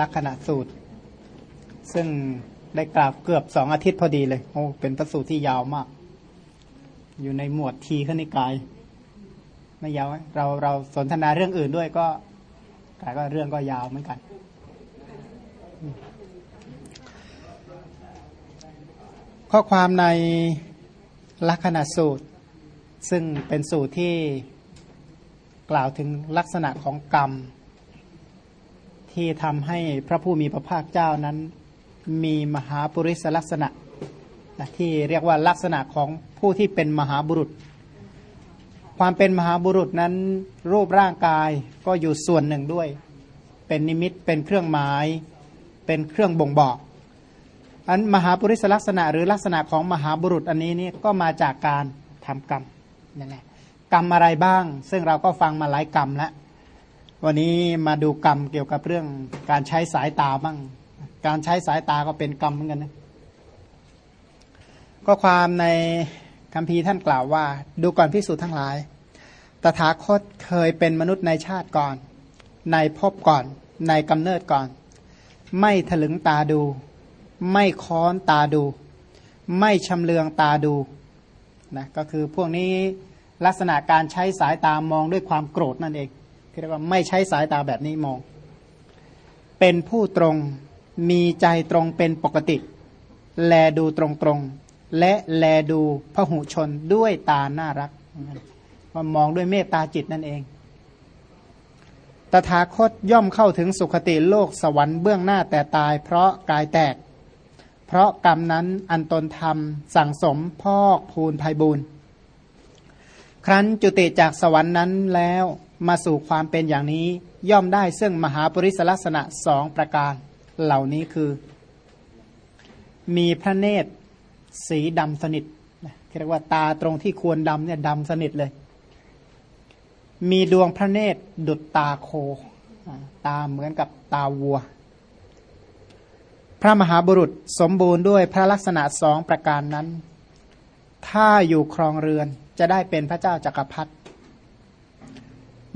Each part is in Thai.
ลักษณะสูตร ซึ่งได้กราบเกือบสองอาทิตย์พอดีเลย โอ้ เป็นพระสูตรที่ยาวมาก อยู่ในหมวดทีขณิกาย ไม่ยาว เราเราสนทนาเรื่องอื่นด้วยก็กลายก็เรื่องก็ยาวเหมือนกัน ข้อความในลักษณะสูตร ซึ่งเป็นสูตรที่กล่าวถึงลักษณะของกรรม ที่ทำให้พระผู้มีพระภาคเจ้านั้น มีมหาปุริสลักษณะที่เรียกว่าลักษณะของผู้ที่เป็นมหาบุรุษ ความเป็นมหาบุรุษนั้น รูปร่างกายก็อยู่ส่วนหนึ่งด้วย เป็นนิมิตเป็นเครื่องหมาย เป็นเครื่องบ่งบอกอันมหาปุริสลักษณะหรือลักษณะของมหาบุรุษอันนี้นี่ก็มาจากการทำกรรมนั่นแหละกรรมอะไรบ้าง ซึ่งเราก็ฟังมาหลายกรรมแล้ว วันนี้มาดูกรรมเกี่ยวกับเรื่องการใช้สายตาบ้าง การใช้สายตาก็เป็นกรรมเหมือนกันนะ ก็ความในคำพีท่านกล่าวว่า ดูก่อนพิสูจน์ทั้งหลาย ตถาคตเคยเป็นมนุษย์ในชาติก่อน ในภพก่อน ในกำเนิดก่อน ไม่ถลึงตาดู ไม่ค้อนตาดู ไม่ชำเลืองตาดูนะก็คือพวกนี้ลักษณะการใช้สายตามองด้วยความโกรธนั่นเอง เรียกว่าไม่ใช้สายตาแบบนี้มอง เป็นผู้ตรงมีใจตรงเป็นปกติ แลดูตรงตรงและแลดูพหุชนด้วยตาน่ารักมามองด้วยเมตตาจิตนั่นเอง ตถาคตย่อมเข้าถึงสุคติโลกสวรรค์เบื้องหน้าแต่ตาย เพราะกายแตก เพราะกรรมนั้นอันตนทำสั่งสมพอกพูนภัยบุญครั้นจุติจากสวรรค์นั้นแล้ว มาสู่ความเป็นอย่างนี้ย่อมได้ซึ่งมหาปริศลักษณะสองประการ เหล่านี้คือ มีพระเนตรสีดำสนิทเรียกว่าตาตรงที่ควรดำเนี่ยดำสนิทเลย มีดวงพระเนตรดุจตาโค ตาเหมือนกับตาวัว พระมหาบุรุษสมบูรณ์ด้วยพระลักษณะสองประการนั้น ถ้าอยู่ครองเรือนจะได้เป็นพระเจ้าจากักรพรรดิ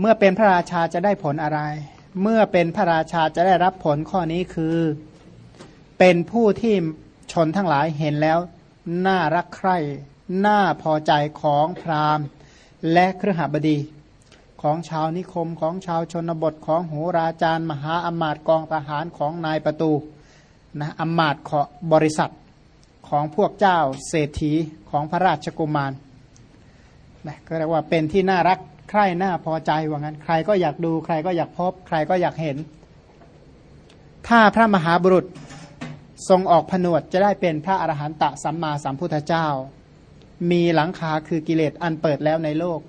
เมื่อเป็นพระราชาจะได้ผลอะไร เมื่อเป็นพระราชาจะได้รับผลข้อนี้คือ เป็นผู้ที่ชนทั้งหลายเห็นแล้วน่ารักใคร่น่าพอใจของพราหมณ์ และเครือหบดีของชาวนิคมของชาวชนบทของโหราจารย์ มหาอมาตย์กองทหารของนายประตูนะอมาตย์ขอบริษัทของพวกเจ้าเศรษฐีของพระราชกุมารนะก็เรียกว่าเป็นที่น่ารัก ใคร่น่าพอใจว่างั้น ใครก็อยากดู ใครก็อยากพบ ใครก็อยากเห็น ถ้าพระมหาบุรุษทรงออกผนวดจะได้เป็นพระอรหันตสัมมาสัมพุทธเจ้า มีหลังคาคือกิเลสอันเปิดแล้วในโลก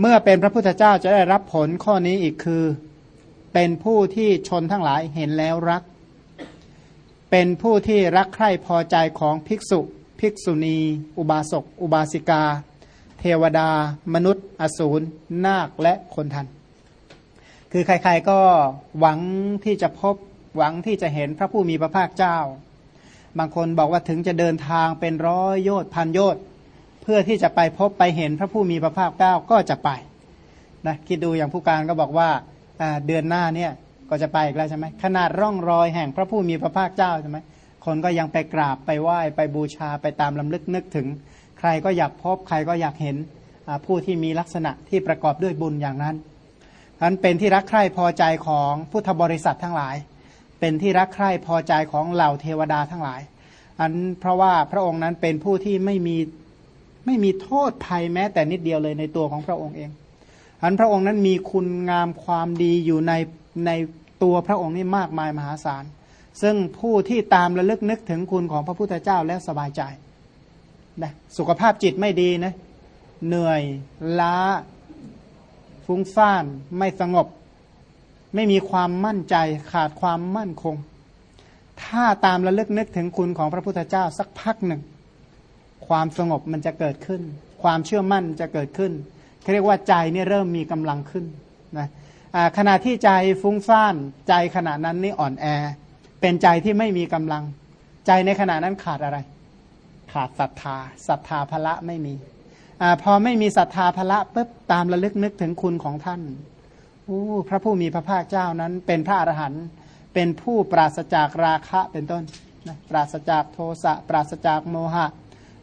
เมื่อเป็นพระพุทธเจ้าจะได้รับผลข้อนี้อีกคือ เป็นผู้ที่ชนทั้งหลายเห็นแล้วรัก เป็นผู้ที่รักใคร่พอใจของภิกษุ ภิกษุณี อุบาสก อุบาสิกา เทวดา มนุษย์ อสูรนาคและคนทัน คือใครๆก็หวังที่จะพบหวังที่จะเห็นพระผู้มีพระภาคเจ้า บางคนบอกว่าถึงจะเดินทางเป็นร้อยโยชน์พันโยชน์เพื่อที่จะไปพบไปเห็นพระผู้มีพระภาคเจ้าก็จะไปนะคิดดูอย่างผู้การก็บอกว่าเดือนหน้าเนี่ยก็จะไปอีกแล้วใช่ไหมขนาดร่องรอยแห่งพระผู้มีพระภาคเจ้าใช่ไหมคนก็ยังไปกราบไปไหว้ไปบูชาไปตามลำลึกนึกถึง ใครก็อยากพบใครก็อยากเห็นผู้ที่มีลักษณะที่ประกอบด้วยบุญอย่างนั้นนั้นเป็นที่รักใคร่พอใจของพุทธบริษัททั้งหลาย เป็นที่รักใคร่พอใจของเหล่าเทวดาทั้งหลาย อันเพราะว่าพระองค์นั้นเป็นผู้ที่ไม่มีไม่มีโทษภัยแม้แต่นิดเดียวเลยในตัวของพระองค์เอง อันพระองค์นั้นมีคุณงามความดีอยู่ในในตัวพระองค์นี่มากมายมหาศาล ซึ่งผู้ที่ตามระลึกนึกถึงคุณของพระพุทธเจ้าแล้วสบายใจ นะสุขภาพจิตไม่ดีนะเหนื่อยล้า ฟุ้งซ่าน ไม่สงบ ไม่มีความมั่นใจขาดความมั่นคง ถ้าตามระลึกนึกถึงคุณของพระพุทธเจ้าสักพักหนึ่ง ความสงบมันจะเกิดขึ้น ความเชื่อมั่นจะเกิดขึ้นเรียกว่าใจนี่เริ่มมีกำลังขึ้นนะขณะที่ใจฟุ้งซ่านใจขณะนั้นนี่อ่อนแอ เป็นใจที่ไม่มีกำลัง ใจในขณะนั้นขาดอะไร ขาดศรัทธาศรัทธาพละไม่มีอพอไม่มีศรัทธาพละปุ๊บตามระลึกนึกถึงคุณของท่านอู้พระผู้มีพระภาคเจ้านั้น เป็นพระอรหันต์เป็นผู้ปราศจากราคะเป็นต้นนะปราศจากโทสะปราศจากโมหะ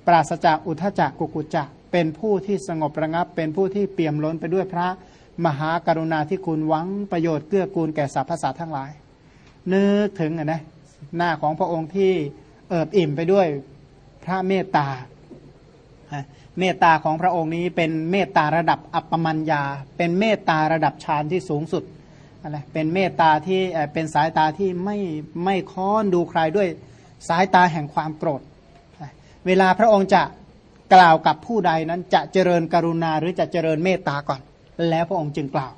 ปราศจากอุทจักกุกุจักเป็นผู้ที่สงบระงับ เป็นผู้ที่เปี่ยมล้นไปด้วยพระมหากรุณาที่คุณหวังประโยชน์เกื้อกูลแก่สรรพสัตว์ทั้งหลาย นึกถึงนะหน้าของพระองค์ที่เอิบอิ่มไปด้วย พระเมตตาเมตตาของพระองค์นี้เป็นเมตตาระดับอัปปมัญญา เป็นเมตตาระดับฌานที่สูงสุดอะไรเป็นเมตตาที่เป็นสายตาที่ไม่ไม่ค้อนดูใครด้วยสายตาแห่งความโกรธ เวลาพระองค์จะกล่าวกับผู้ใดนั้นจะเจริญกรุณาหรือจะเจริญเมตตาก่อน แล้วพระองค์จึงกล่าว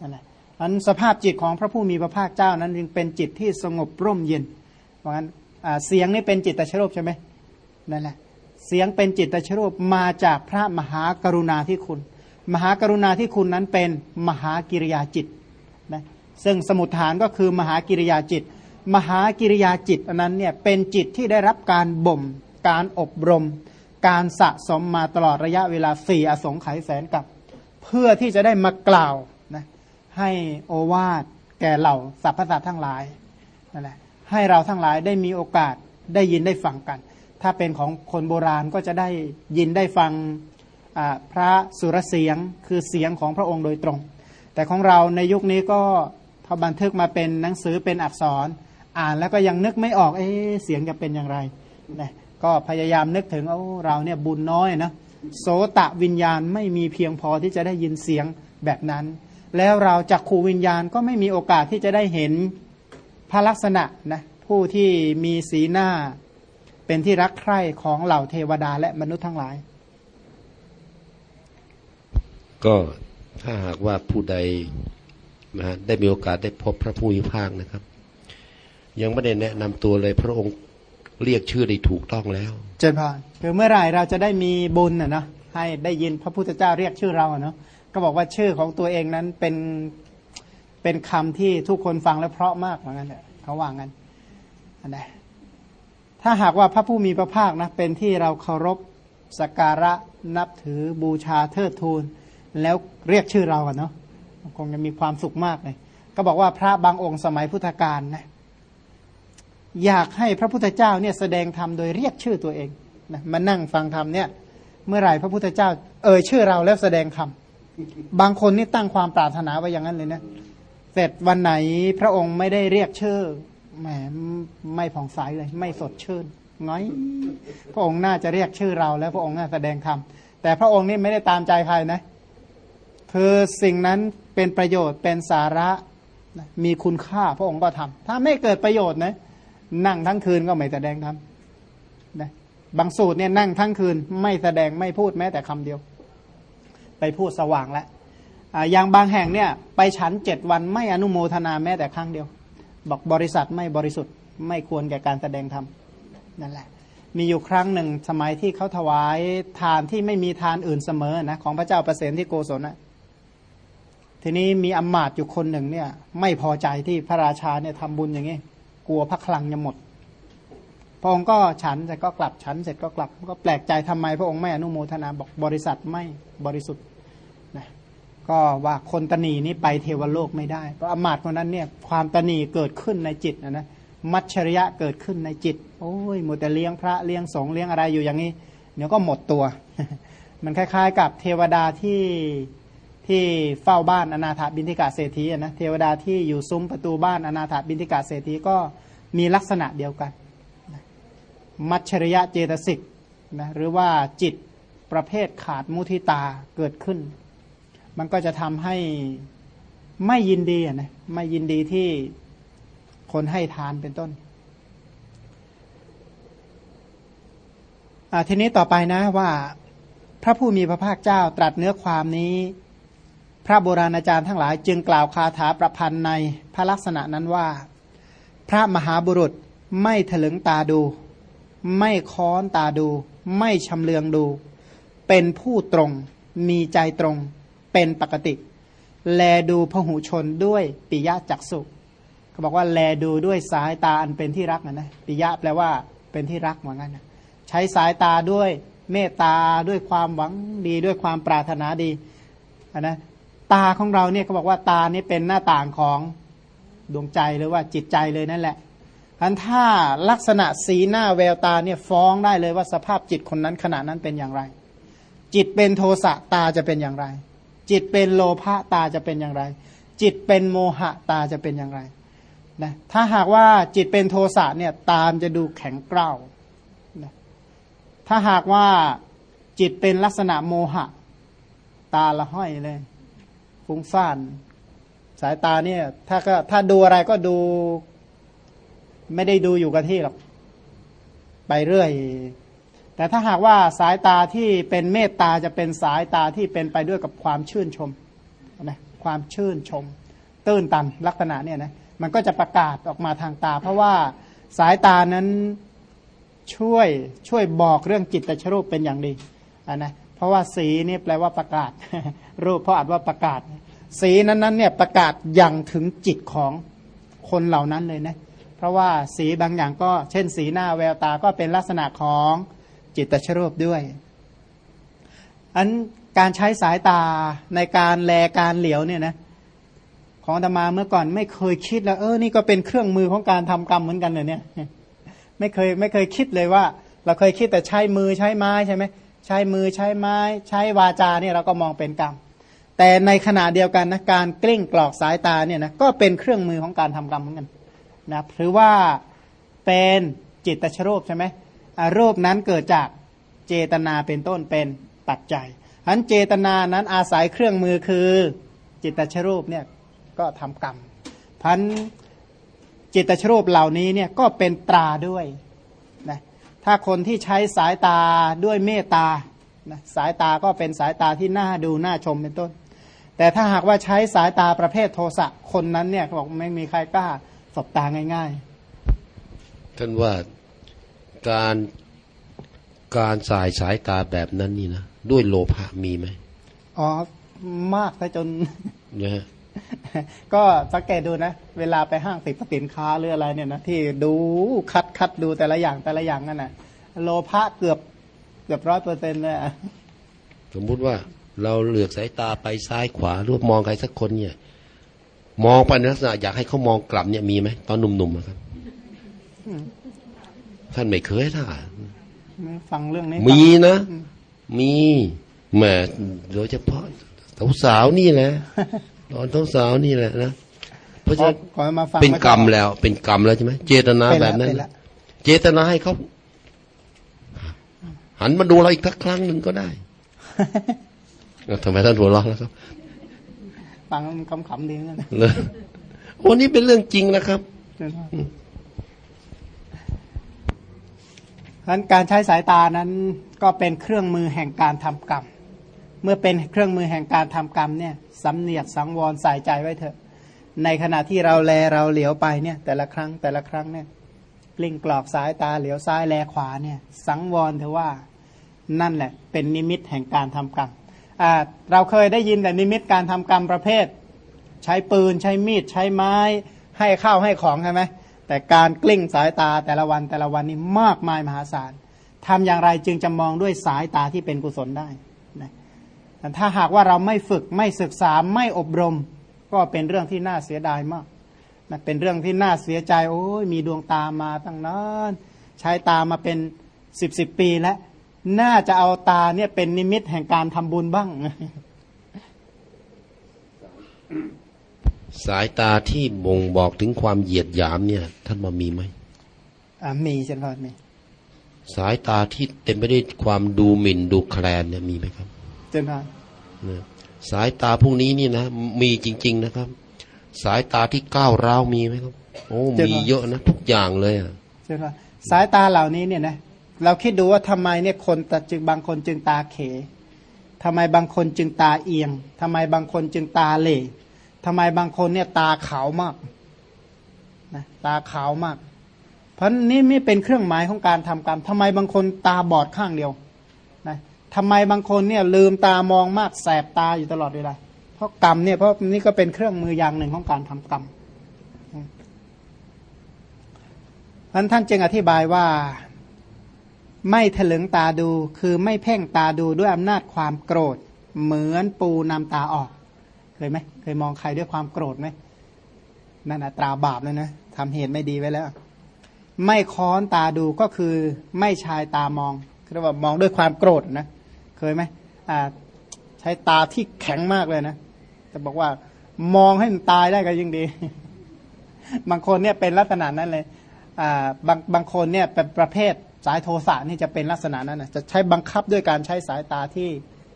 นั่นแหละอันสภาพจิตของพระผู้มีพระภาคเจ้านั้นจึงเป็นจิตที่สงบร่มเย็นเพราะงั้นเสียงนี่เป็นจิตตชรูปใช่ไหม นั่นแหละเสียงเป็นจิตตชรูปมาจากพระมหากรุณาที่คุณ มหากรุณาที่คุณนั้นเป็นมหากิริยาจิตนะซึ่งสมุทฐานก็คือมหากิริยาจิต มหากิริยาจิตอันนั้นเนี่ยเป็นจิตที่ได้รับการบ่ม การอบรม การสะสมมาตลอดระยะเวลาสี่อสงไขยแสนกับ เพื่อที่จะได้มากล่าวนะให้โอวาทแก่เหล่าสรรพสัตว์ทั้งหลายนั่นแหละให้เราทั้งหลายได้มีโอกาสได้ยินได้ฟังกัน ถ้าเป็นของคนโบราณก็จะได้ยินได้ฟังพระสุรเสียงคือเสียงของพระองค์โดยตรง แต่ของเราในยุคนี้ก็พอบันทึกมาเป็นหนังสือเป็นอักษร อ่านแล้วก็ยังนึกไม่ออกเอ๊เสียงจะเป็นอย่างไรนะก็พยายามนึกถึงเอาเราเนี่ยบุญน้อยนะโสตะวิญญาณไม่มีเพียงพอที่จะได้ยินเสียงแบบนั้น แล้วเราจักขูวิญญาณก็ไม่มีโอกาสที่จะได้เห็นพระลักษณะนะผู้ที่มีสีหน้า เป็นที่รักใคร่ของเหล่าเทวดาและมนุษย์ทั้งหลาย ก็ถ้าหากว่าผู้ใดนะได้มีโอกาสได้พบพระผู้มีภาคนะครับ ยังไม่ได้แนะนำตัวเลยพระองค์เรียกชื่อได้ถูกต้องแล้ว เจนพานคือเมื่อไหร่เราจะได้มีบุญนะเนาะให้ได้ยินพระพุทธเจ้าเรียกชื่อเราเนาะก็บอกว่าชื่อของตัวเองนั้นเป็นเป็นคำที่ทุกคนฟังแล้วเพราะมากเหมือนกันเขาว่างั้นอันไหน ถ้าหากว่าพระผู้มีพระภาคนะเป็นที่เราเคารพสักการะนับถือบูชาเทิดทูน แล้วเรียกชื่อเราอะเนาะคงจะมีความสุขมากเลย ก็บอกว่าพระบางองค์สมัยพุทธกาลนะอยากให้พระพุทธเจ้าเนี่ยแสดงธรรมโดยเรียกชื่อตัวเองนะมานั่งฟังธรรมเนี่ยเมื่อไหร่พระพุทธเจ้า เอ่ยชื่อเราแล้วแสดงธรรมบางคนนี่ตั้งความปรารถนาไว้อย่างนั้นเลยนะเสร็จวันไหนพระองค์ไม่ได้เรียกชื่อ แหมไม่ผ่องใสเลย ไม่สดชื่นง้อย พระองค์น่าจะเรียกชื่อเราแล้วพระองค์น่าแสดงธรรมแต่พระองค์นี่ไม่ได้ตามใจใครนะคือสิ่งนั้นเป็นประโยชน์เป็นสาระมีคุณค่าพระองค์ก็ทำถ้าไม่เกิดประโยชน์นะนั่งทั้งคืนก็ไม่แสดงธรรมนะบางสูตรเนี่ยนั่งทั้งคืนไม่แสดงไม่พูดแม้แต่คำเดียว ไปพูดสว่างแล้วอย่างบางแห่งเนี่ย ไปฉันเจ็ดวันไม่อนุโมทนาแม้แต่ครั้งเดียว บอกบริษัทไม่บริสุทธิ์ไม่ควรแก่การแสดงธรรมนั่นแหละ มีอยู่ครั้งหนึ่งสมัยที่เขาถวายทานที่ไม่มีทานอื่นเสมอนะของพระเจ้าประเสนที่โกศลนะทีนี้มีอมาตย์อยู่คนหนึ่งเนี่ย ไม่พอใจที่พระราชาเนี่ยทำบุญอย่างนี้ กลัวพระคลังจะหมด พระองค์ก็ฉันเสร็จก็กลับฉันเสร็จก็กลับก็แปลกใจทำไมพระองค์ไม่อนุโมทนาบอกบริษัทไม่บริสุทธิ์ ก็ว่าคนตนีนี้ไปเทวโลกไม่ได้ เพราะอมาตย์คนนั้นเนี่ยความตนีเกิดขึ้นในจิตนะนะมัจฉริยะเกิดขึ้นในจิต โอ้ยหมดแต่เลี้ยงพระเลี้ยงสงฆ์เลี้ยงอะไรอยู่อย่างนี้ เดี๋ยวก็หมดตัว มันคล้าย ๆ กับเทวดาที่ที่เฝ้าบ้านอนาถบินทิกาเศรษฐีนะเทวดาที่อยู่ซุ้มประตูบ้านอนาถบินทิกาเศรษฐีก็มีลักษณะเดียวกัน มัจฉริยะเจตสิกนะหรือว่าจิตประเภทขาดมุทิตาเกิดขึ้น มันก็จะทำให้ไม่ยินดีนะไม่ยินดีที่คนให้ทานเป็นต้นทีนี้ต่อไปนะว่า พระผู้มีพระภาคเจ้าตรัสเนื้อความนี้ พระโบราณอาจารย์ทั้งหลาย จึงกล่าวคาถาประพันธ์ในพระลักษณะนั้นว่า พระมหาบุรุษไม่ถลึงตาดู ไม่ค้อนตาดู ไม่ชำเลืองดู เป็นผู้ตรง มีใจตรง เป็นปกติ แลดูพหูชนด้วยปิยะจักสุเขาบอกว่าแลดูด้วยสายตาอันเป็นที่รักนะนะปิยะแปลว่าเป็นที่รักเหมือนกันนะใช้สายตาด้วยเมตตาด้วยความหวังดีด้วยความปรารถนาดีนะตาของเราเนี่ยเขาบอกว่าตานี่เป็นหน้าต่างของดวงใจหรือว่าจิตใจเลยนั่นแหละอันถ้าลักษณะสีหน้าแววตาเนี่ยฟ้องได้เลยว่าสภาพจิตคนนั้นขณะนั้นเป็นอย่างไร จิตเป็นโทสะตาจะเป็นอย่างไร จิตเป็นโลภะตาจะเป็นอย่างไร จิตเป็นโมหะตาจะเป็นอย่างไรนะถ้าหากว่าจิตเป็นโทสะเนี่ยตามจะดูแข็งกร้าวนะถ้าหากว่าจิตเป็นลักษณะโมหะ ตาละห้อยเลยฟุ้งซ่าน สายตาเนี่ย ถ้าก็ถ้าดูอะไรก็ดู ไม่ได้ดูอยู่กับที่หรอก ไปเรื่อย แต่ถ้าหากว่าสายตาที่เป็นเมตตาจะเป็นสายตาที่เป็นไปด้วยกับความชื่นชมนะความชื่นชม ตื้นตันลักษณะเนี่ยนะมันก็จะประกาศออกมาทางตา เพราะว่าสายตานั้นช่วยช่วยบอกเรื่องจิตตชรูปเป็นอย่างดีนะเพราะว่าสีนี่แปลว่าประกาศ รูปเพราะอาจว่าประกาศ สีนั้นนั้นเนี่ยประกาศอย่างถึงจิตของคนเหล่านั้นเลยนะเพราะว่าสีบางอย่างก็เช่น สีหน้าแววตาก็เป็นลักษณะของ จิตตชรูปด้วย อันการใช้สายตาในการแลการเหลียวเนี่ยนะของธรรมาเมื่อก่อนไม่เคยคิดแล้ว เออนี่ก็เป็นเครื่องมือของการทำกรรมเหมือนกันเลยเนี่ย ไม่เคยไม่เคยคิดเลยว่า เราเคยคิดแต่ใช้มือใช้ไม้ใช่ไหมใช้มือใช้ไม้ ใช้วาจาเนี่ยเราก็มองเป็นกรรม แต่ในขณะเดียวกันนะการกลิ้งกรอกสายตาเนี่ยนะก็เป็นเครื่องมือของการทำกรรมเหมือนกันนะหรือว่าเป็นจิตตชรูปใช่ไหม รูปนั้นเกิดจากเจตนาเป็นต้นเป็นปัจจัยอันเจตนานั้นอาศัยเครื่องมือคือจิตตชรูปเนี่ยก็ทำกรรมพันจิตชรูปเหล่านี้เนี่ยก็เป็นตราด้วยนะถ้าคนที่ใช้สายตาด้วยเมตตานะสายตาก็เป็นสายตาที่น่าดูน่าชมเป็นต้น แต่ถ้าหากว่าใช้สายตาประเภทโทสะคนนั้นเนี่ยบอกไม่มีใครกล้าสบตาง่าย ๆ ท่านว่า การการสายสายตาแบบนั้นนี่นะด้วยโลภะมีไหมอ๋อมากซะจนเนี่ยก็สังเกตดูนะ เวลาไปห้างติดสินค้าหรืออะไรเนี่ยนะที่ดูคัดคัดดูแต่ละอย่างแต่ละอย่างนั่นนะโลภะเกือบเกือบร้อยเปอร์เซ็นต์เลยสมมุติว่าเราเหลือกสายตาไปซ้ายขวารูปมองใครสักคนเนี่ย มองไปในลักษณะอยากให้เขามองกลับเนี่ยมีไหมตอนหนุ่มๆครับ ท่านไม่เคยท่าฟังเรื่องนี้มีนะ มีแหมโดยเฉพาะสาวๆนี่แหละตอนท้องสาวนี่แหละนะเพราะฉะนั้นเป็นกรรมแล้ว เป็นกรรมแล้วใช่ไหมเจตนาแบบนั้นเจตนาให้เขาหันมาดูเราอีกสักครั้งหนึ่งก็ได้ทำไมท่านหัวเราะแล้วครับฟังคำขำดีนะเลยวันนี้เป็นเรื่องจริงนะครับฉะ นั้นการใช้สายตานั้นก็เป็นเครื่องมือแห่งการทำกรรม เมื่อเป็นเครื่องมือแห่งการทำกรรมเนี่ยสำเนียกสังวรใส่ใจไว้เถอะ ในขณะที่เราแลเราเหลียวไปเนี่ยแต่ละครั้งแต่ละครั้งเนี่ยกลิ้งกรอกสายตาเหลียวซ้ายแลขวาเนี่ยสังวรเถอะว่านั่นแหละเป็นนิมิตแห่งการทำกรรมเราเคยได้ยินแต่นิมิตการทำกรรมประเภท ใช้ปืนใช้มีดใช้ไม้ให้ข้าวให้ของใช่ไหม แต่การกลิ้งสายตาแต่ละวันแต่ละวันนี้มากมายมหาศาลทำอย่างไรจึงจะมองด้วยสายตาที่เป็นกุศลได้แต่ถ้าหากว่าเราไม่ฝึกไม่ศึกษาไม่อบรม ก็เป็นเรื่องที่น่าเสียดายมากนะเป็นเรื่องที่น่าเสียใจ โอ้ยมีดวงตามาตั้งนานใช้ตามาเป็นสิบสิบปีแล้ว น่าจะเอาตาเนี่ยเป็นนิมิตแห่งการทำบุญบ้าง สายตาที่บ่งบอกถึงความเหยียดหยามเนี่ย ท่านมามีไหมอ่ามีเช่นกันมีสายตาที่เต็มไปด้วยความดูหมิ่นดูแคลนเนี่ยมีไหมครับเช่นกันสายตาพวกนี้นี่นะมีจริง ๆนะครับ สายตาที่ก้าวร้าวมีไหมครับ โอ้มีเยอะนะทุกอย่างเลยอะใช่ไหมสายตาเหล่านี้เนี่ยนะเราคิดดูว่าทำไมเนี่ยคนจึงบางคนจึงตาเขทำไมบางคนจึงตาเอียงทำไมบางคนจึงตาเหล่ ทำไมบางคนเนี่ยตาขาวมากนะตาขาวมาก เพราะนี่ไม่เป็นเครื่องหมายของการทำกรรมทำไมบางคนตาบอดข้างเดียวทำไมบางคนเนี่ยลืมตามองมากแสบตาอยู่ตลอดเวลาเพราะกรรมเนี่ยเพราะนี่ก็เป็นเครื่องมืออย่างหนึ่งของการทำกรรมท่านท่านจึงอธิบายว่า ไม่ถลึงตาดูคือไม่เพ่งตาดูด้วยอำนาจความโกรธ เหมือนปูนำตาออกเคยไหม เคยมองใครด้วยความโกรธไหมนั่นนะตราบาปเลยนะทำเหตุไม่ดีไว้แล้ว ไม่ค้อนตาดูก็คือไม่ชายตามองเรียกว่ามองด้วยความโกรธนะ เคยไหมอ่าใช้ตาที่แข็งมากเลยนะจะบอกว่ามองให้มันตายได้ก็ยิ่งดี บางคนเนี่ยเป็นลักษณะนั้นเลยอ่าบางบางคนเนี่ยเป็นประเภทสายโทสะนี่จะเป็นลักษณะนั้นนะจะใช้บังคับด้วยการใช้สายตาที่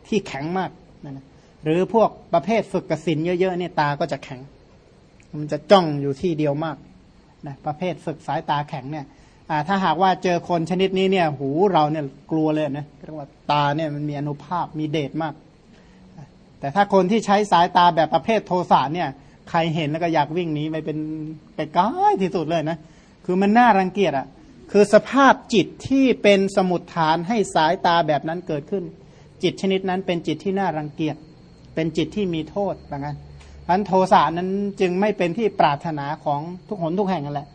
ที่แข็งมากนะนะ หรือพวกประเภทฝึกกสินเยอะๆเนี่ยตาก็จะแข็ง มันจะจ้องอยู่ที่เดียวมากนะประเภทฝึกสายตาแข็งเนี่ยถ้าหากว่าเจอคนชนิดนี้เนี่ยหูเราเนี่ยกลัวเลยนะเรียกว่าตาเนี่ยมันมีอนุภาพมีเดชมาก แต่ถ้าคนที่ใช้สายตาแบบประเภทโทสะเนี่ยใครเห็นแล้วก็อยากวิ่งหนีไปเป็นไกลๆที่สุดเลยนะคือมันน่ารังเกียจอะ่ะคือสภาพจิตที่เป็นสมุดฐานให้สายตาแบบนั้นเกิดขึ้น จิตชนิดนั้นเป็นจิตที่น่ารังเกียจ เป็นจิตที่มีโทษแบบนั้นอันโทสะนั้นจึงไม่เป็นที่ปรารถนาของทุกหนทุกแห่งนั่นแหละ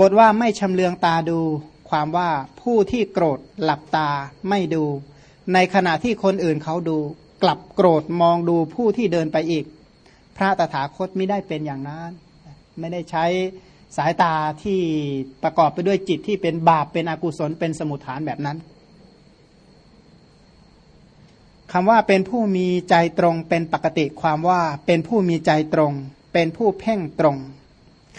บทว่าไม่ชำเลืองตาดูความว่าผู้ที่โกรธหลับตาไม่ดู ในขณะที่คนอื่นเขาดู กลับโกรธมองดูผู้ที่เดินไปอีก พระตถาคตไม่ได้เป็นอย่างนั้น ไม่ได้ใช้สายตาที่ประกอบไปด้วยจิตที่เป็นบาปเป็นอกุศลเป็นสมุทฐานแบบนั้น คำว่าเป็นผู้มีใจตรงเป็นปกติความว่าเป็นผู้มีใจตรง เป็นผู้เพ่งตรง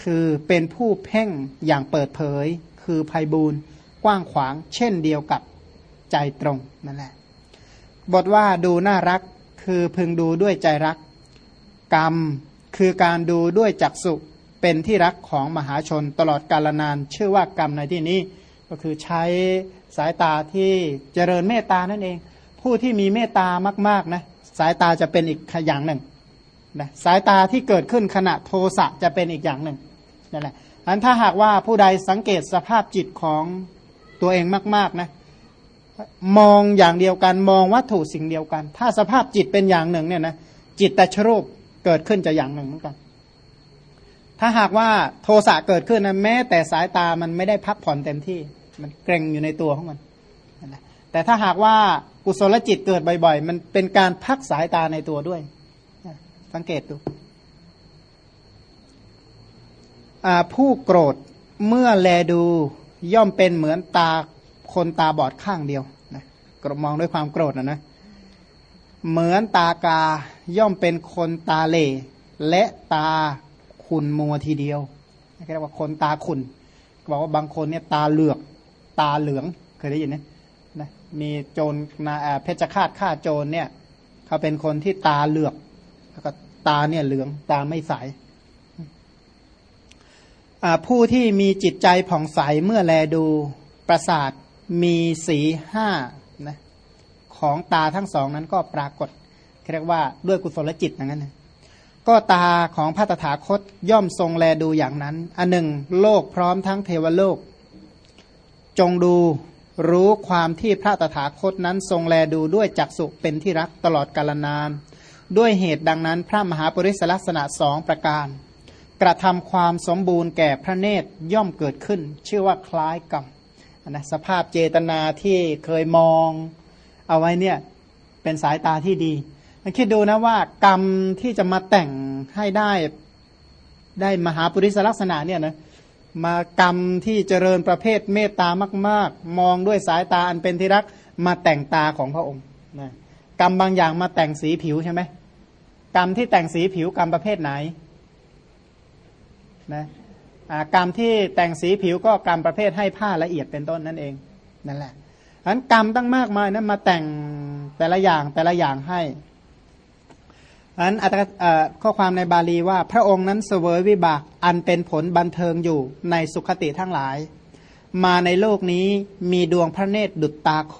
คือเป็นผู้เพ่งอย่างเปิดเผย คือภัยบูนกว้างขวาง เช่นเดียวกับใจตรงนั่นแหละบทว่าดูน่ารักคือพึงดูด้วยใจรัก กรรมคือการดูด้วยจักสุเป็นที่รักของมหาชนตลอดกาลนาน ชื่อว่ากรรมในที่นี้ ก็คือใช้สายตาที่เจริญเมตตานั่นเอง ผู้ที่มีเมตตามากๆนะสายตาจะเป็นอีกอย่างหนึ่งนะสายตาที่เกิดขึ้นขณะโทสะจะเป็นอีกอย่างหนึ่งนั่นแหละอันถ้าหากว่าผู้ใดสังเกตสภาพจิตของตัวเองมากๆนะมองอย่างเดียวกันมองวัตถุสิ่งเดียวกัน ถ้าสภาพจิตเป็นอย่างหนึ่งเนี่ยนะจิตแต่ชรูปเกิดขึ้นจะอย่างหนึ่งเหมือนกัน ถ้าหากว่าโทสะเกิดขึ้นนะแม้แต่สายตามันไม่ได้พักผ่อนเต็มที่ มันเกร็งอยู่ในตัวของมัน แต่ถ้าหากว่ากุศลจิตเกิดบ่อย ๆ มันเป็นการพักสายตาในตัวด้วย สังเกตดูผู้โกรธเมื่อแลดูย่อมเป็นเหมือนตาคนตาบอดข้างเดียวนะกรมองด้วยความโกรธนะนะ เหมือนตากาย่อมเป็นคนตาเล่และตาขุนมัวทีเดียวเรียกว่าคนตาขุนบอกว่าบางคนเนี่ยตาเหลือก ตาเหลืองเคยได้ยินไหม มีโจรนาเพชฌฆาตฆ่าโจรเนี่ยเขาเป็นคนที่ตาเหลือก แล้วก็ตาเนี่ยเหลืองตาไม่ใสผู้ที่มีจิตใจผ่องใสเมื่อแลดูประสาทมีสีห้านะของตาทั้งสองนั้นก็ปรากฏเรียกว่าด้วยกุศลจิตอย่างนั้นนะก็ตาของพระตถาคตย่อมทรงแลดูอย่างนั้น อันหนึ่ง โลกพร้อมทั้งเทวโลก จงดู รู้ความที่พระตถาคตนั้นทรงแลดูด้วยจักสุเป็นที่รักตลอดกาลนาน ด้วยเหตุดังนั้นพระมหาปริศลักษณะสองประการ กระทำความสมบูรณ์แก่พระเนตรย่อมเกิดขึ้น ชื่อว่าคล้ายกรรมนะสภาพเจตนาที่เคยมองเอาไว้เนี่ยเป็นสายตาที่ดีคิดดูนะว่ากรรมที่จะมาแต่งให้ได้ได้มหาปริศลักษณะเนี่ยนะ มากรรมที่เจริญประเภทเมตตามาก ๆ มองด้วยสายตาอันเป็นที่รักมาแต่งตาของพระองค์นะกรรมบางอย่างมาแต่งสีผิวใช่ไหมกรรมที่แต่งสีผิวกรรมประเภทไหนนะกรรมที่แต่งสีผิวก็กรรมประเภทให้ผ้าละเอียดเป็นต้นนั่นเองนั่นแหละอันกรรมตั้งมากมายนะั้นมาแต่งแต่ละอย่างแต่ละอย่างให้ อันข้อความในบาลีว่าพระองค์นั้นเสวยวิบากอันเป็นผลบันเทิงอยู่ในสุขติทั้งหลาย มาในโลกนี้มีดวงพระเนตรดุจตาโค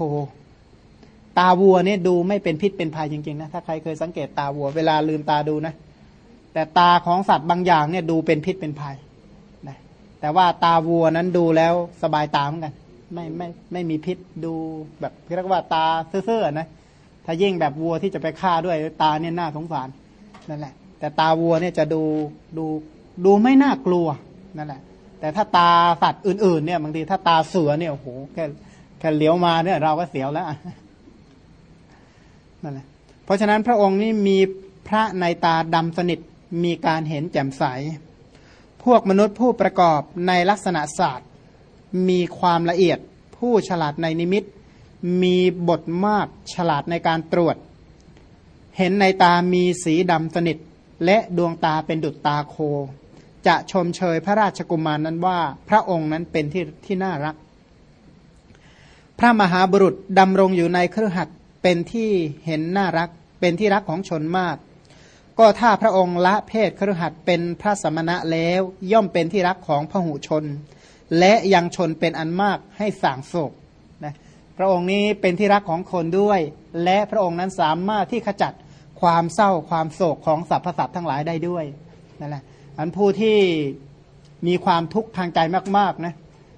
ตาวัวเนี่ยดูไม่เป็นพิษเป็นภัยจริงๆนะถ้าใครเคยสังเกตตาวัวเวลาลืมตาดูนะ แต่ตาของสัตว์บางอย่างเนี่ยดูเป็นพิษเป็นภัยนะแต่ว่าตาวัวนั้นดูแล้วสบายตาเหมือนกัน ไม่ไม่ไม่มีพิษดูแบบเรียกว่าตาเซื่อๆนะ ถ้ายิ่งแบบวัวที่จะไปฆ่าด้วยตาเนี่ยน่าสงสารนั่นแหละ แต่ตาวัวเนี่ยจะดูดูดูไม่น่ากลัวนั่นแหละ แต่ถ้าตาสัตว์อื่นๆเนี่ยบางทีถ้าตาเสือเนี่ยโอ้โหแค่แค่เลี้ยวมาเนี่ยเราก็เสียวแล้วนั่นแหละ เพราะฉะนั้นพระองค์นี่มีพระในตาดำสนิทมีการเห็นแจ่มใส พวกมนุษย์ผู้ประกอบในลักษณะศาสตร์ มีความละเอียดผู้ฉลาดในนิมิต มีบทมากฉลาดในการตรวจ เห็นในตามีสีดำสนิท และดวงตาเป็นดุจตาโค จะชมเชยพระราชกุมารนนั้นว่า พระองค์นั้นเป็นที่ที่น่ารัก พระมหาบุรุษดำรงอยู่ในเครือขัดเป็นที่เห็นน่ารัก เป็นที่รักของชนมาก ก็ถ้าพระองค์ละเพศเครือขัดเป็นพระสมณะแล้วย่อมเป็นที่รักของพหุชน และยังชนเป็นอันมากให้สางโศก ระองค์นี้เป็นที่รักของคนด้วย และพระองค์นั้นสามารถที่ขจัดความเศร้าความโศกของสรรพสัตว์ทั้งหลายได้ด้วยนั่นแหละอันผู้ที่มีความทุกข์ทางใจมากๆนะ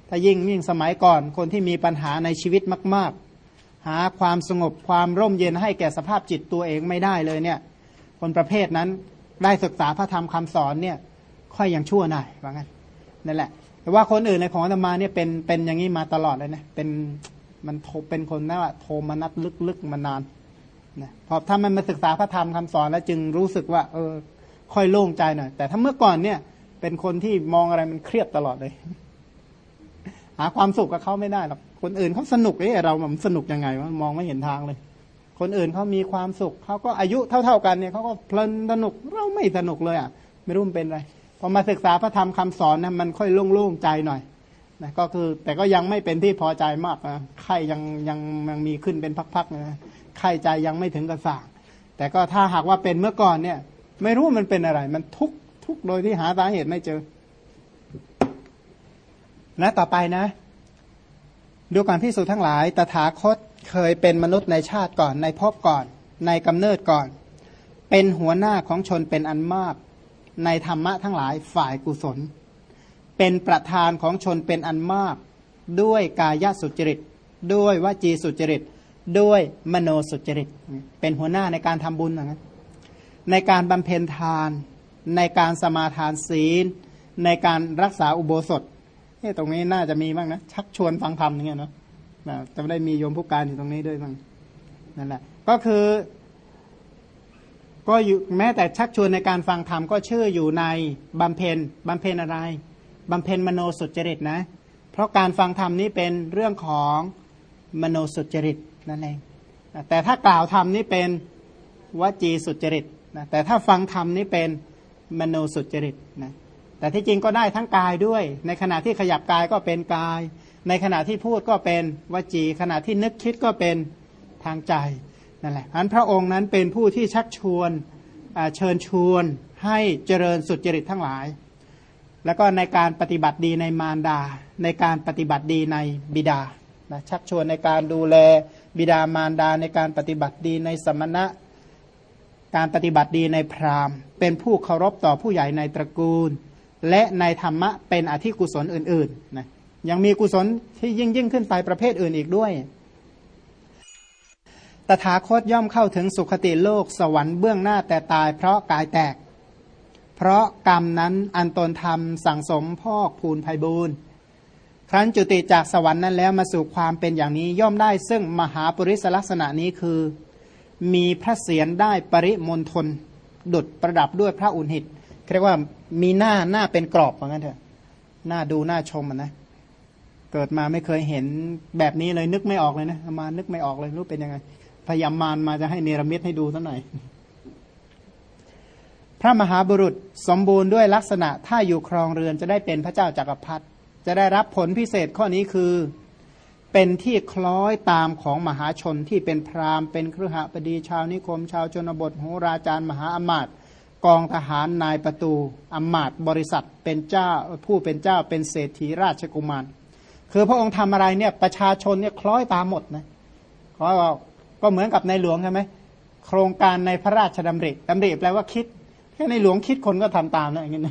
ถ้ายิ่งยิ่งสมัยก่อนคนที่มีปัญหาในชีวิตมาก ๆ หาความสงบความร่มเย็นให้แก่สภาพจิตตัวเองไม่ได้เลยเนี่ย คนประเภทนั้นได้ศึกษาพระธรรมคำสอนเนี่ย ค่อยยังชั่วหน่อยว่างั้นนั่นแหละ แต่ว่าคนอื่นในของธรรมาเนี่ยเป็นเป็นอย่างนี้มาตลอดเลยนะเป็น มันเป็นคนนะว่าโทมนัดลึกๆมานานนะพอถ้ามันมาศึกษาพระธรรมคำสอนแล้วจึงรู้สึกว่า เออ ค่อยโล่งใจหน่อย แต่ถ้าเมื่อก่อนเนี่ย เป็นคนที่มองอะไรมันเครียดตลอดเลย หาความสุขกับเขาไม่ได้หรอกคนอื่นเขาสนุกเอ้เรามันสนุกยังไงวะมองไม่เห็นทางเลย คนอื่นเขามีความสุขเขาก็อายุเท่า ๆกันเนี่ยเขาก็เพลินสนุกเราไม่สนุกเลยอะ ไม่รู้มันเป็นอะไรพอมาศึกษาพระธรรมคำสอนนะมันค่อยโล่งๆใจหน่อย นะก็คือแต่ก็ยังไม่เป็นที่พอใจมากนะไข่ยังยังยังมีขึ้นเป็นพักๆนะไข่ใจยังไม่ถึงกระสางแต่ก็ถ้าหากว่าเป็นเมื่อก่อนเนี่ย ไม่รู้มันเป็นอะไร มันทุกทุกโดยที่หาสาเหตุไม่เจอ นะต่อไปนะ ดูการพิสูจน์ทั้งหลาย ตถาคตเคยเป็นมนุษย์ในชาติก่อน ในภพก่อน ในกำเนิดก่อน เป็นหัวหน้าของชนเป็นอันมาก ในธรรมะทั้งหลายฝ่ายกุศล เป็นประธานของชนเป็นอันมาก ด้วยกายสุจริต ด้วยวจีสุจริต ด้วยมโนสุจริต เป็นหัวหน้าในการทำบุญนะในการบำเพ็ญทาน ในการสมาทานศีล ในการรักษาอุโบสถเฮ้ตรงนี้น่าจะมีบ้างนะ ชักชวนฟังธรรมอย่างเงี้ยเนาะจะไม่ได้มีโยมผู้การอยู่ตรงนี้ด้วยบ้างนั่นแหละ ก็คือ ก็อยู่แม้แต่ชักชวนในการฟังธรรมก็ชื่ออยู่ในบำเพ็ญบำเพ็ญอะไร บำเพ็ญมโนสุจริตนะ เพราะการฟังธรรมนี้เป็นเรื่องของมโนสุจริตนั่นเองแต่ถ้ากล่าวธรรมนี้เป็นวจีสุจริตนะแต่ถ้าฟังธรรมนี้เป็นมโนสุจริตนะแต่ที่จริงก็ได้ทั้งกายด้วย ในขณะที่ขยับกายก็เป็นกาย ในขณะที่พูดก็เป็นวจี ขณะที่นึกคิดก็เป็นทางใจนั่นแหละอันพระองค์นั้นเป็นผู้ที่ชักชวนเชิญชวนให้เจริญสุจริตทั้งหลาย แล้วก็ในการปฏิบัติดีในมารดา ในการปฏิบัติดีในบิดานะชักชวนในการดูแลบิดามารดา ในการปฏิบัติดีในสมณะ การปฏิบัติดีในพราหมณ์ เป็นผู้เคารพต่อผู้ใหญ่ในตระกูล และในธรรมะเป็นอธิกุศลอื่นๆนะยังมีกุศลที่ยิ่งยิ่งขึ้นไปประเภทอื่นอีกด้วย ตถาคตย่อมเข้าถึงสุคติโลกสวรรค์เบื้องหน้าแต่ตายเพราะกายแตก เพราะกรรมนั้นอันตนทำสั่งสมพอกพูนภัยบูนครั้นจุติจากสวรรค์นั้นแล้วมาสู่ความเป็นอย่างนี้ย่อมได้ซึ่งมหาปริศลักษณะนี้คือ มีพระเศียรได้ปริมณฑลดุดประดับด้วยพระอุณหิตเรียกว่ามีหน้าหน้าเป็นกรอบเหมือนกันเถอะหน้าดูหน้าชมนะ เกิดมาไม่เคยเห็นแบบนี้เลยนึกไม่ออกเลยนะมานึกไม่ออกเลยรู้เป็นยังไงพยายามมานมาจะให้เนรมิตให้ดูสักหน่อย พระมหาบุรุษสมบูรณ์ด้วยลักษณะถ้าอยู่ครองเรือนจะได้เป็นพระเจ้าจากักรพรรดิจะได้รับผลพิเศษข้อนี้คือเป็นที่คล้อยตามของมหาชนที่เป็นพราหมณ์เป็นครหบดีชาวนิคม ชาวชนบทโหราจารย์มหาอมาตย์กองทหารนายประตูอมาตย์บริษัทเป็นเจ้าผู้เป็นเจ้าเป็นเศรษฐีราชกุมารคือพระองค์ทำอะไรเนี่ยประชาชนเนี่ยคล้อยตามหมดนะขอก็เหมือนกับในหลวงใช่ไหมโครงการในพระราชดำริดำริแปลว่าคิด แค่ในหลวงคิดคนก็ทำตามนะอย่างนี้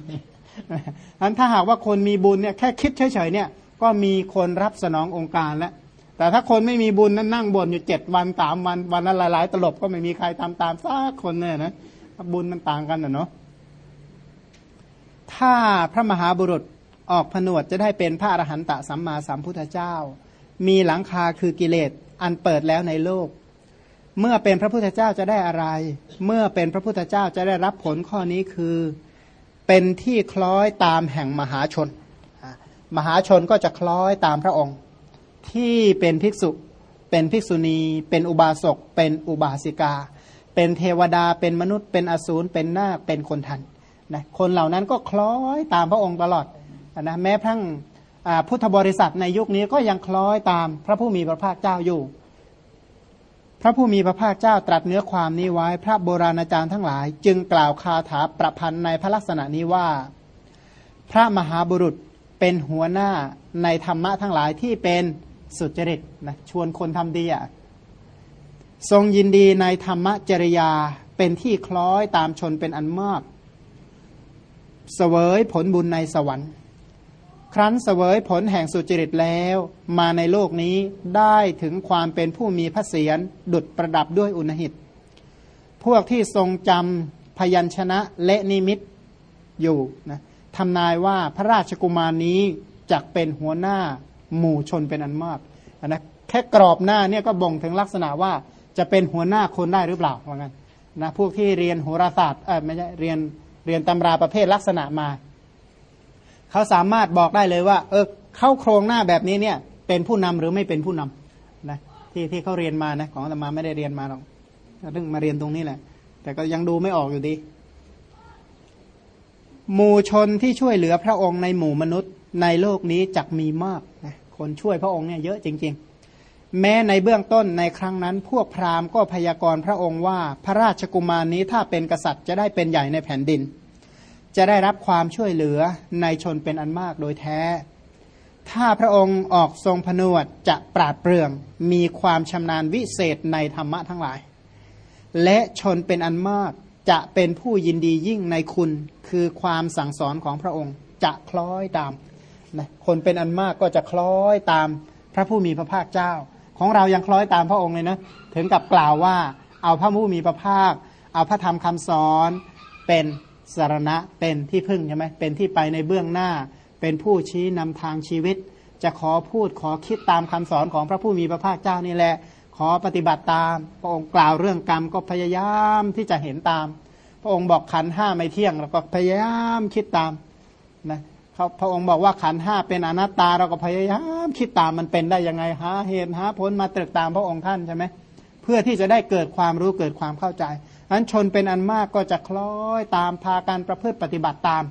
อันถ้าหากว่าคนมีบุญเนี่ยแค่คิดเฉยๆเนี่ยก็มีคนรับสนององค์การแล้ว แต่ถ้าคนไม่มีบุญนั้นนั่งบนอยู่เจ็ดวันสามวันวันละหลายๆ ตลบก็ไม่มีใครทำตามสักคนเนี่ยนะบุญมันต่างกันนะเนาะถ้าพระมหาบุรุษออกผนวดจะได้เป็นพระอรหันตสัมมาสัมพุทธเจ้า มีหลังคาคือกิเลสอันเปิดแล้วในโลก เมื่อเป็นพระพุทธเจ้าจะได้อะไร เมื่อเป็นพระพุทธเจ้าจะได้รับผลข้อนี้คือเป็นที่คล้อยตามแห่งมหาชน มหาชนก็จะคล้อยตามพระองค์ ที่เป็นภิกษุ เป็นภิกษุณี เป็นอุบาสก เป็นอุบาสิกา เป็นเทวดา เป็นมนุษย์ เป็นอสูร เป็นนาค เป็นคนทันนะคนเหล่านั้นก็คล้อยตามพระองค์ตลอดนะแม้ทั้งพุทธบริษัทในยุคนี้ก็ยังคล้อยตามพระผู้มีพระภาคเจ้าอยู่ พระผู้มีพระภาคเจ้าตรัสเนื้อความนี้ไว้ พระโบราณอาจารย์ทั้งหลาย จึงกล่าวคาถาประพันธ์ในพระลักษณะนี้ว่า พระมหาบุรุษเป็นหัวหน้าในธรรมะทั้งหลายที่เป็นสุจริตนะชวนคนทำดีอะทรงยินดีในธรรมจริยาเป็นที่คล้อยตามชนเป็นอันมากเสวยผลบุญในสวรรค์ ครั้นเสวยผลแห่งสุจริตแล้ว มาในโลกนี้ได้ถึงความเป็นผู้มีพระเศียรดุดประดับด้วยอุณหิต พวกที่ทรงจำพยัญชนะและนิมิตอยู่นะทำนายว่าพระราชกุมารนี้จะเป็นหัวหน้าหมู่ชนเป็นอันมากนะแค่กรอบหน้าเนี่ยก็บ่งถึงลักษณะว่าจะเป็นหัวหน้าคนได้หรือเปล่าว่างั้นนะพวกที่เรียนโหราศาสตร์เออไม่ใช่เรียนเรียนตำราประเภทลักษณะมา เขาสามารถบอกได้เลยว่า เออเข้าโครงหน้าแบบนี้เนี่ย เป็นผู้นำหรือไม่เป็นผู้นำนะที่ที่เขาเรียนมานะของตมาไม่ได้เรียนมาหรอกเพิ่งมาเรียนตรงนี้แหละ แต่ก็ยังดูไม่ออกอยู่ดีหมู่ชนที่ช่วยเหลือพระองค์ในหมู่มนุษย์ในโลกนี้จักมีมากนะคนช่วยพระองค์เนี่ยเยอะจริง ๆ แม้ในเบื้องต้นในครั้งนั้น พวกพราหมณ์ก็พยากรณ์พระองค์ว่า พระราชกุมารนี้ถ้าเป็นกษัตริย์จะได้เป็นใหญ่ในแผ่นดิน จะได้รับความช่วยเหลือในชนเป็นอันมากโดยแท้ ถ้าพระองค์ออกทรงผนวดจะปราดเปรื่องมีความชำนาญวิเศษในธรรมะทั้งหลาย และชนเป็นอันมากจะเป็นผู้ยินดียิ่งในคุณคือความสั่งสอนของพระองค์จะคล้อยตามนะคนเป็นอันมากก็จะคล้อยตามพระผู้มีพระภาคเจ้า ของเรายังคล้อยตามพระองค์เลยนะถึงกับกล่าวว่าเอาพระผู้มีพระภาค เอาพระธรรมคำสอนเป็น สารณะเป็นที่พึ่งใช่ไหมเป็นที่ไปในเบื้องหน้า เป็นผู้ชี้นำทางชีวิต จะขอพูดขอคิดตามคำสอนของพระผู้มีพระภาคเจ้านี่แหละ ขอปฏิบัติตาม พระองค์กล่าวเรื่องกรรมก็พยายามที่จะเห็นตาม พระองค์บอกขันห้าไม่เที่ยงเราก็พยายามคิดตามนะเขาพระองค์บอกว่าขันห้าเป็นอนัตตาเราก็พยายามคิดตามมันเป็นได้ยังไงหาเหตุหาผลมาตรึกตามพระองค์ท่านใช่ไหมเพื่อที่จะได้เกิดความรู้เกิดความเข้าใจ นั้นชนเป็นอันมากก็จะคล้อยตามพาการประพฤติปฏิบัติตาม